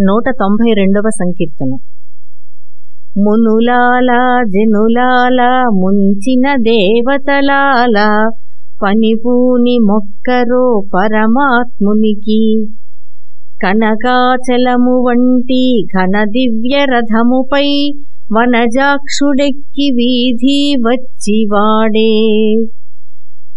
నూట తొంభై రెండవ సంకీర్తనం. మునులాల జనులాలా ముంచిన దేవతలాల పనిపూని మొక్కరో పరమాత్మునికి. కనకాచలము వంటి ఘన దివ్య రథముపై వనజాక్షుడెక్కి వీధి వచ్చివాడే.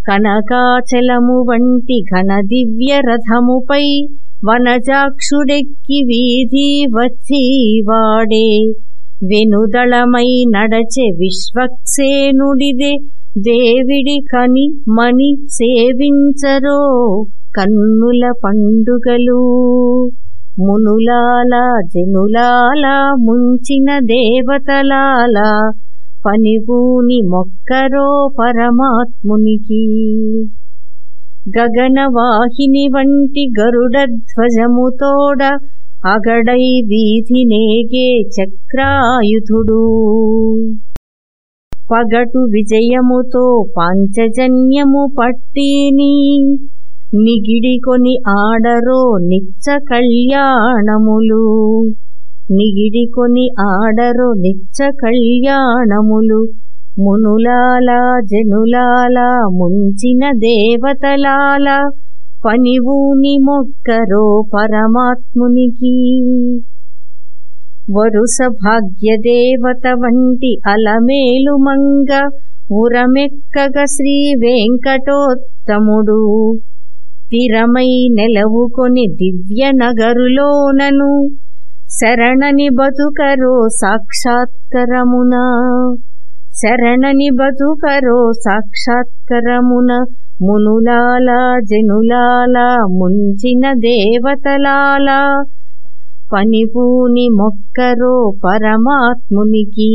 కనకాచలము వంటి ఘన దివ్య రథముపై వనజాక్షుడెక్కి వీధి వచ్చి వాడే. వెనుదళమై నడచె విశ్వక్సేనుడిదే. దేవిడి కని మని సేవించరో కన్నుల పండుగలు. మునులాల జనులాల ముంచిన దేవతలాల పనివూని మొక్కరో పరమాత్మునికి. గగనవాహిని వంటి గరుడధ్వజముతోడ అగడై వీధి నేగే చక్రాయుధుడు పగటు విజయముతో పాంచజన్యము పట్టిని నిగిడికొని ఆడరో నిచ్చ కళ్యాణములు నిగిడికొని ఆడరో నిచ్చ కళ్యాణములు మునులాలా జనులాలా ముంచిన దేవతలాల పనివూని మొక్కరో పరమాత్మునికి. వరుస భాగ్యదేవత వంటి అలమేలు మంగ ఉరమెక్కగ శ్రీ వెంకటోత్తముడు. తిరమై నెలవుకొని దివ్య నగరులోనను శరణని బతుకరో సాక్షాత్కరమున. శరణని బతుకరో సాక్షాత్కరమున మునులాల జనులాలా ముంచిన దేవతలాల పనిపూని మొక్కరో పరమాత్మునికి